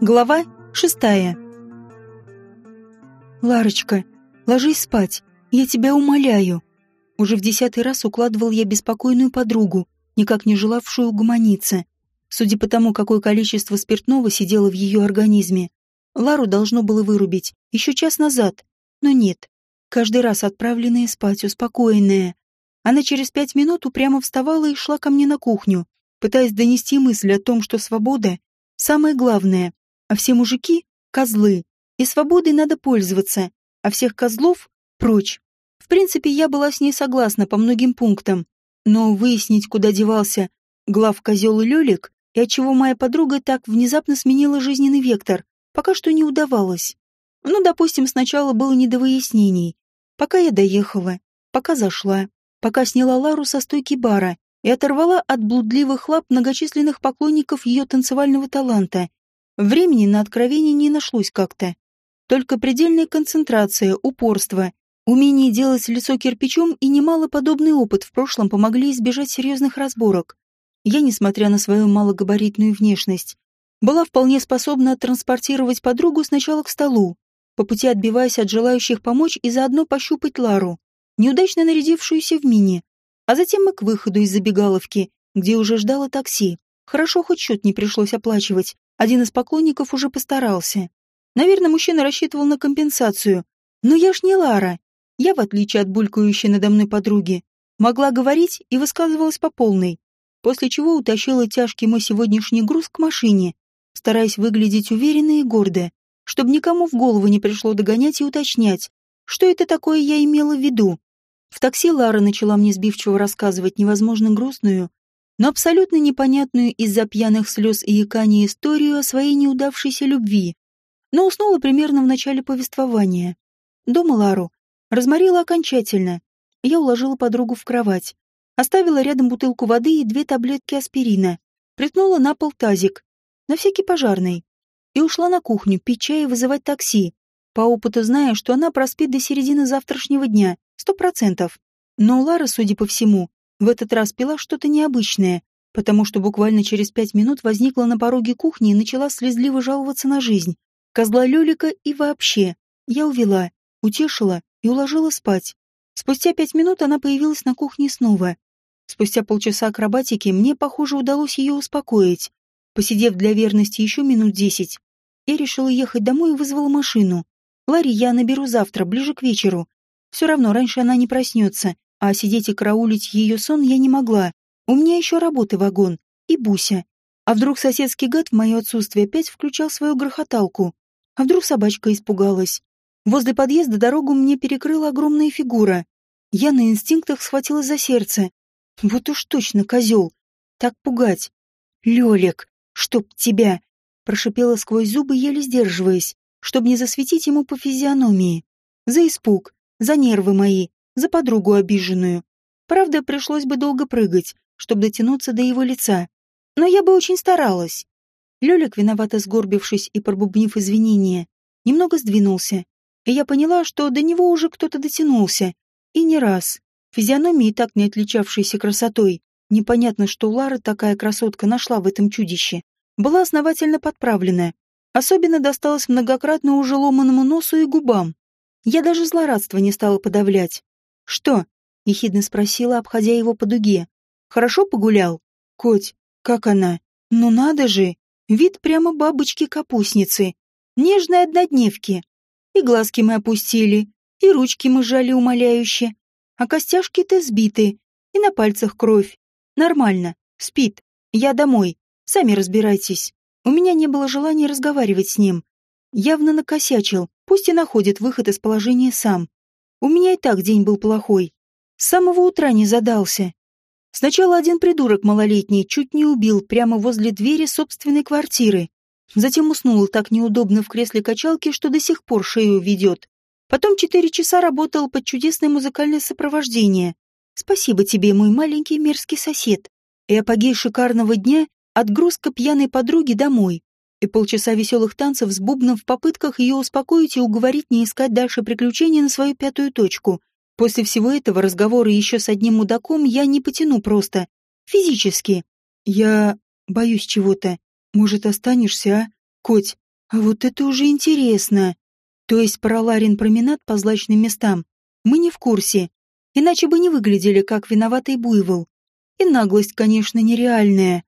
Глава шестая. «Ларочка, ложись спать, я тебя умоляю». Уже в десятый раз укладывал я беспокойную подругу, никак не желавшую угомониться. Судя по тому, какое количество спиртного сидело в ее организме, Лару должно было вырубить еще час назад, но нет. Каждый раз отправленная спать, успокоенная. Она через пять минут упрямо вставала и шла ко мне на кухню, пытаясь донести мысль о том, что свобода — самое главное, а все мужики — козлы, и свободой надо пользоваться, а всех козлов — прочь. В принципе, я была с ней согласна по многим пунктам, но выяснить, куда девался глав козел и Лёлик, и отчего моя подруга так внезапно сменила жизненный вектор, пока что не удавалось. Ну, допустим, сначала было не до выяснений. Пока я доехала, пока зашла, пока сняла Лару со стойки бара и оторвала от блудливых лап многочисленных поклонников ее танцевального таланта. Времени на откровение не нашлось как-то. Только предельная концентрация, упорство, умение делать лицо кирпичом и немало подобный опыт в прошлом помогли избежать серьезных разборок. Я, несмотря на свою малогабаритную внешность, была вполне способна транспортировать подругу сначала к столу, по пути отбиваясь от желающих помочь и заодно пощупать Лару, неудачно нарядившуюся в мини, а затем и к выходу из забегаловки, где уже ждало такси. Хорошо, хоть счет не пришлось оплачивать, один из поклонников уже постарался. Наверное, мужчина рассчитывал на компенсацию, но я ж не Лара. Я, в отличие от булькающей надо мной подруги, могла говорить и высказывалась по полной, после чего утащила тяжкий мой сегодняшний груз к машине, стараясь выглядеть уверенно и гордо, чтобы никому в голову не пришло догонять и уточнять, что это такое я имела в виду. В такси Лара начала мне сбивчиво рассказывать невозможно грустную, но абсолютно непонятную из-за пьяных слез и икания историю о своей неудавшейся любви. Но уснула примерно в начале повествования. Дома Лару разморила окончательно. Я уложила подругу в кровать, оставила рядом бутылку воды и две таблетки аспирина, приткнула на пол тазик, на всякий пожарный, и ушла на кухню пить чай и вызывать такси, по опыту зная, что она проспит до середины завтрашнего дня, сто процентов. Но Лара, судя по всему, в этот раз пила что-то необычное, потому что буквально через пять минут возникла на пороге кухни и начала слезливо жаловаться на жизнь. Козла Лёлика и вообще. Я увела, утешила и уложила спать. Спустя пять минут она появилась на кухне снова. Спустя полчаса акробатики мне, похоже, удалось ее успокоить. Посидев для верности еще минут десять, я решила ехать домой и вызвала машину. Ларри я наберу завтра, ближе к вечеру. Все равно раньше она не проснется, а сидеть и караулить ее сон я не могла. У меня еще работы вагон. И Буся. А вдруг соседский гад в мое отсутствие опять включал свою грохоталку? А вдруг собачка испугалась? Возле подъезда дорогу мне перекрыла огромная фигура. Я на инстинктах схватилась за сердце. Вот уж точно козел. Так пугать. Лёлик. «Чтоб тебя!» — прошипела сквозь зубы, еле сдерживаясь, чтобы не засветить ему по физиономии. За испуг, за нервы мои, за подругу обиженную. Правда, пришлось бы долго прыгать, чтобы дотянуться до его лица. Но я бы очень старалась. Лёлик, виновато сгорбившись и пробубнив извинения, немного сдвинулся, и я поняла, что до него уже кто-то дотянулся. И не раз. Физиономия, так не отличавшаяся красотой, Непонятно, что Лара такая красотка нашла в этом чудище. Была основательно подправлена. Особенно досталось многократно уже ломаному носу и губам. Я даже злорадство не стала подавлять. «Что?» — ехидно спросила, обходя его по дуге. «Хорошо погулял?» «Коть, как она?» «Ну надо же! Вид прямо бабочки-капустницы. Нежной однодневки. И глазки мы опустили, и ручки мы жали умоляюще, а костяшки-то сбиты, и на пальцах кровь. Нормально. Спит. Я домой. Сами разбирайтесь. У меня не было желания разговаривать с ним. Явно накосячил. Пусть и находит выход из положения сам. У меня и так день был плохой. С самого утра не задался. Сначала один придурок малолетний чуть не убил прямо возле двери собственной квартиры. Затем уснул так неудобно в кресле качалки, что до сих пор шею ведет. Потом четыре часа работал под чудесное музыкальное сопровождение. Спасибо тебе, мой маленький мерзкий сосед. И апогей шикарного дня — отгрузка пьяной подруги домой. И полчаса веселых танцев с бубном в попытках ее успокоить и уговорить не искать дальше приключений на свою пятую точку. После всего этого разговора еще с одним мудаком я не потяну просто. Физически. Я... Боюсь чего-то. Может, останешься, а? Коть, а вот это уже интересно. То есть про Ларин променад по злачным местам мы не в курсе. Иначе бы не выглядели, как виноватый буйвол. И наглость, конечно, нереальная.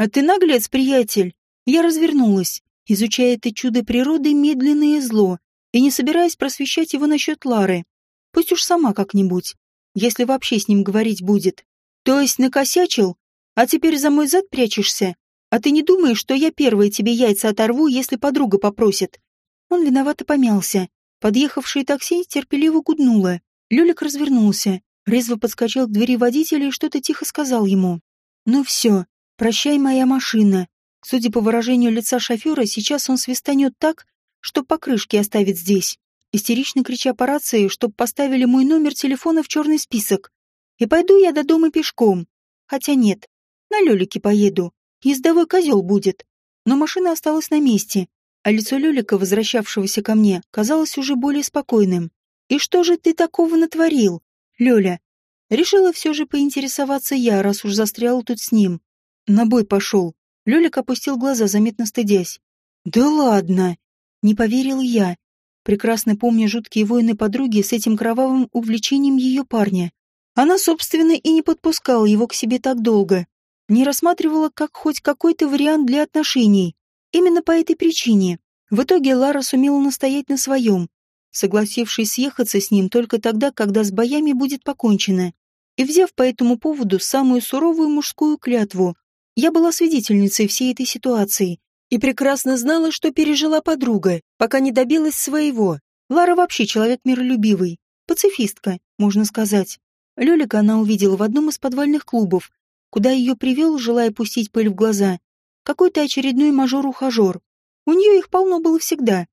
А ты наглец, приятель. Я развернулась, изучая это чудо природы медленное зло, и не собираясь просвещать его насчет Лары. Пусть уж сама как-нибудь, если вообще с ним говорить будет. То есть накосячил, а теперь за мой зад прячешься? А ты не думаешь, что я первая тебе яйца оторву, если подруга попросит?» Он виновато помялся. Подъехавшее такси терпеливо гуднуло. Люлик развернулся, резво подскочил к двери водителя и что-то тихо сказал ему. «Ну все, прощай, моя машина». Судя по выражению лица шофера, сейчас он свистанет так, что покрышки оставит здесь, истерично крича по рации, чтоб поставили мой номер телефона в черный список. И пойду я до дома пешком. Хотя нет, на Лёлике поеду. Ездовой козел будет. Но машина осталась на месте, а лицо Лёлика, возвращавшегося ко мне, казалось уже более спокойным. «И что же ты такого натворил, Лёля?» Решила все же поинтересоваться я, раз уж застрял тут с ним. На бой пошел. Лёлик опустил глаза, заметно стыдясь. «Да ладно!» Не поверил я, прекрасно помня жуткие войны подруги с этим кровавым увлечением ее парня. Она, собственно, и не подпускала его к себе так долго, не рассматривала как хоть какой-то вариант для отношений. Именно по этой причине. В итоге Лара сумела настоять на своем, согласившись съехаться с ним только тогда, когда с боями будет покончено. И взяв по этому поводу самую суровую мужскую клятву, я была свидетельницей всей этой ситуации и прекрасно знала, что пережила подруга, пока не добилась своего. Лара вообще человек миролюбивый, пацифистка, можно сказать. Лёлика она увидела в одном из подвальных клубов, куда ее привел, желая пустить пыль в глаза, какой-то очередной мажор-ухажер. У нее их полно было всегда.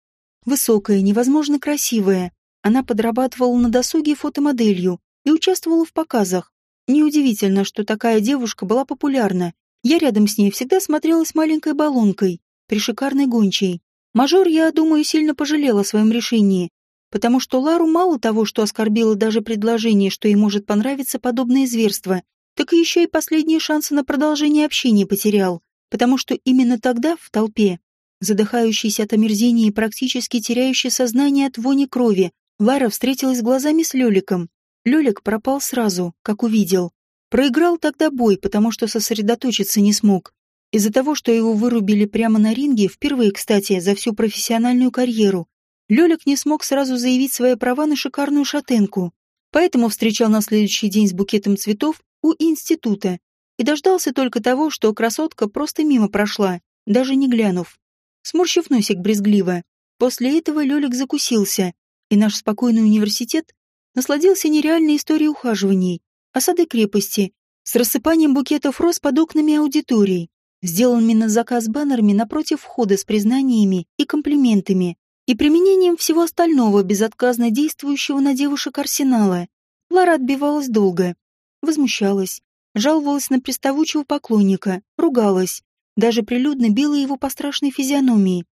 Высокая, невозможно красивая. Она подрабатывала на досуге фотомоделью и участвовала в показах. Неудивительно, что такая девушка была популярна. Я рядом с ней всегда смотрелась маленькой баллонкой, при шикарной гончей. Мажор, я думаю, сильно пожалел о своем решении, потому что Лару мало того, что оскорбило даже предложение, что ей может понравиться подобное зверство, так еще и последние шансы на продолжение общения потерял, потому что именно тогда, в толпе, задыхающийся от омерзения и практически теряющий сознание от вони крови, Лара встретилась глазами с Лёликом. Лёлик пропал сразу, как увидел. Проиграл тогда бой, потому что сосредоточиться не смог. Из-за того, что его вырубили прямо на ринге, впервые, кстати, за всю профессиональную карьеру, Лёлик не смог сразу заявить свои права на шикарную шатенку. Поэтому встречал на следующий день с букетом цветов у института и дождался только того, что красотка просто мимо прошла, даже не глянув. Сморщив носик брезгливо. После этого Лёлик закусился, и наш спокойный университет насладился нереальной историей ухаживаний, осады крепости, с рассыпанием букетов роз под окнами аудиторий, сделанными на заказ баннерами напротив входа с признаниями и комплиментами, и применением всего остального безотказно действующего на девушек арсенала. Лара отбивалась долго, возмущалась, жаловалась на приставучего поклонника, ругалась, даже прилюдно била его по страшной физиономии.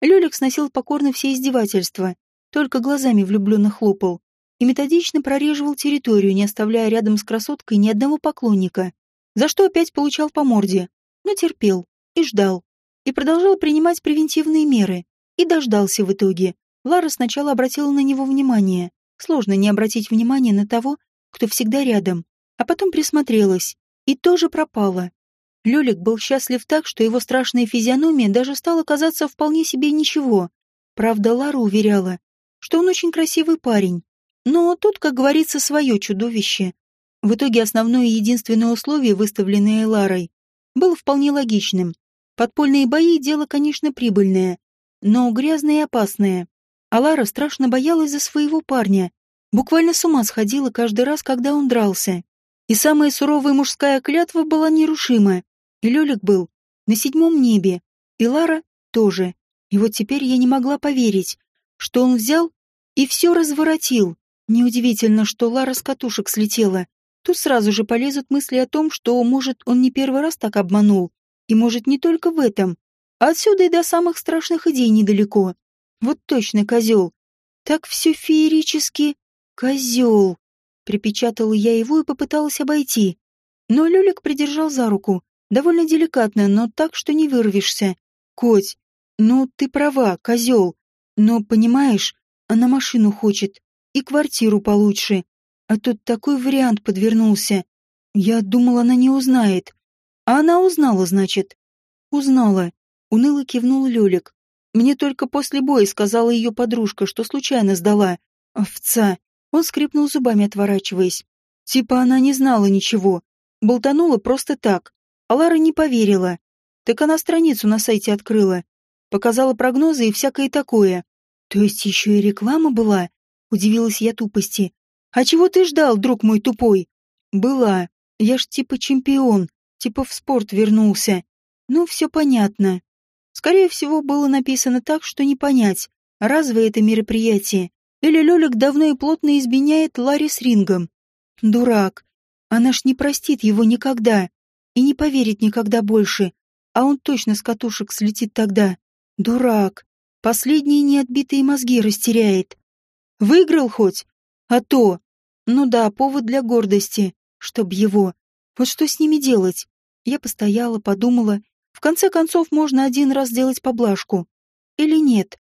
Лёлик сносил покорно все издевательства, только глазами влюбленно хлопал и методично прореживал территорию, не оставляя рядом с красоткой ни одного поклонника, за что опять получал по морде, но терпел и ждал, и продолжал принимать превентивные меры, и дождался в итоге. Лара сначала обратила на него внимание. Сложно не обратить внимание на того, кто всегда рядом. А потом присмотрелась. И тоже пропала. Лёлик был счастлив так, что его страшная физиономия даже стала казаться вполне себе ничего. Правда, Лара уверяла, что он очень красивый парень. Но тут, как говорится, свое чудовище. В итоге основное и единственное условие, выставленное Ларой, было вполне логичным. Подпольные бои – дело, конечно, прибыльное, но грязное и опасное. А Лара страшно боялась за своего парня. Буквально с ума сходила каждый раз, когда он дрался. И самая суровая мужская клятва была нерушима. И Лёлик был на седьмом небе, и Лара тоже. И вот теперь я не могла поверить, что он взял и все разворотил. Неудивительно, что Лара с катушек слетела. Тут сразу же полезут мысли о том, что, может, он не первый раз так обманул. И может, не только в этом. Отсюда и до самых страшных идей недалеко. Вот точно козел. Так все феерически. Козел. Припечатала я его и попыталась обойти. Но Люлик придержал за руку, Довольно деликатно, но так, что не вырвешься. Коть, ну ты права, козел. Но, понимаешь, она машину хочет и квартиру получше. А тут такой вариант подвернулся. Я думала, она не узнает. А она узнала, значит. Узнала. Уныло кивнул Лёлик. Мне только после боя сказала ее подружка, что случайно сдала. Овца. Он скрипнул зубами, отворачиваясь. Типа она не знала ничего. Болтанула просто так. А Лара не поверила. Так она страницу на сайте открыла. Показала прогнозы и всякое такое. То есть еще и реклама была? Удивилась я тупости. А чего ты ждал, друг мой тупой? Была. Я ж типа чемпион. Типа в спорт вернулся. Ну, все понятно. Скорее всего, было написано так, что не понять, разве это мероприятие, или Лёлик давно и плотно изменяет Ларри с рингом. Дурак. Она ж не простит его никогда и не поверит никогда больше, а он точно с катушек слетит тогда. Дурак. Последние неотбитые мозги растеряет. Выиграл хоть? А то. Ну да, повод для гордости, чтоб его. Вот что с ними делать? Я постояла, подумала. В конце концов, можно один раз сделать поблажку. Или нет?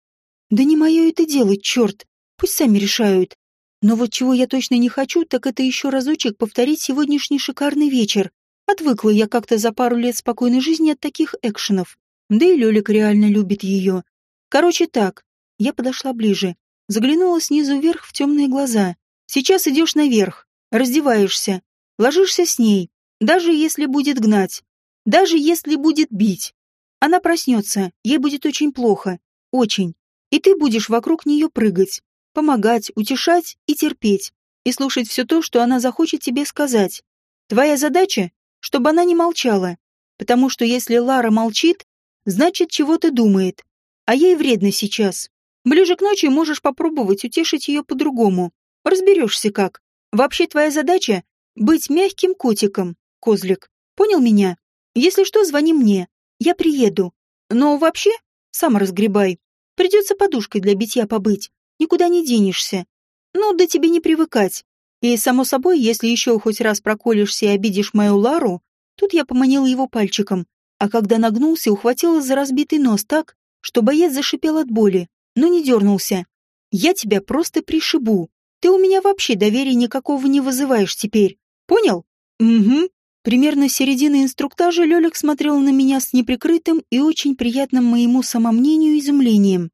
Да не мое это делать, черт. Пусть сами решают. Но вот чего я точно не хочу, так это еще разочек повторить сегодняшний шикарный вечер. Отвыкла я как-то за пару лет спокойной жизни от таких экшенов. Да и Лёлик реально любит ее. Короче так, я подошла ближе, заглянула снизу вверх в темные глаза. Сейчас идешь наверх, раздеваешься, ложишься с ней, даже если будет гнать, даже если будет бить. Она проснется, ей будет очень плохо, очень. И ты будешь вокруг нее прыгать, помогать, утешать и терпеть, и слушать все то, что она захочет тебе сказать. Твоя задача, чтобы она не молчала, потому что если Лара молчит, значит, чего-то думает, а ей вредно сейчас. Ближе к ночи можешь попробовать утешить ее по-другому. Разберешься как. Вообще твоя задача — быть мягким котиком, козлик. Понял меня? Если что, звони мне. Я приеду. Но вообще, сам разгребай. Придется подушкой для битья побыть. Никуда не денешься. Ну, да тебе не привыкать. И, само собой, если еще хоть раз проколешься и обидишь мою Лару, тут я поманила его пальчиком, а когда нагнулся, ухватила за разбитый нос так, что боец зашипел от боли, но не дернулся. Я тебя просто пришибу. Ты у меня вообще доверия никакого не вызываешь теперь. Понял? Угу. Примерно с середины инструктажа Лёлик смотрел на меня с неприкрытым и очень приятным моему самомнению изумлением.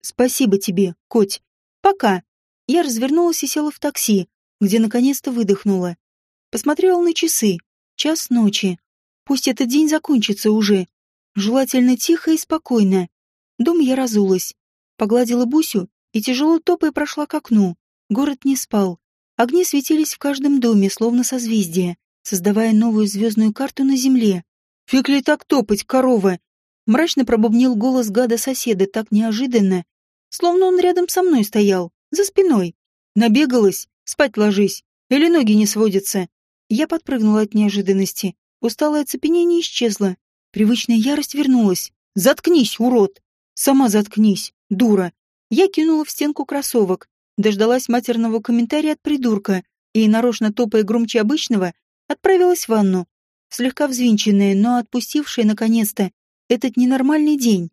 «Спасибо тебе, Коть. Пока». Я развернулась и села в такси, где наконец-то выдохнула. Посмотрела на часы. Час ночи. Пусть этот день закончится уже. Желательно тихо и спокойно. Дом я разулась. Погладила Бусю и тяжело топая прошла к окну. Город не спал. Огни светились в каждом доме, словно созвездия создавая новую звездную карту на земле. «Фиг ли так топать, корова?» Мрачно пробубнил голос гада соседа так неожиданно, словно он рядом со мной стоял, за спиной. Набегалась, спать ложись, или ноги не сводятся. Я подпрыгнула от неожиданности. Усталое оцепенение исчезло. Привычная ярость вернулась. «Заткнись, урод!» «Сама заткнись, дура!» Я кинула в стенку кроссовок, дождалась матерного комментария от придурка и, нарочно топая громче обычного, Отправилась в ванну, слегка взвинченная, но отпустившая наконец-то этот ненормальный день.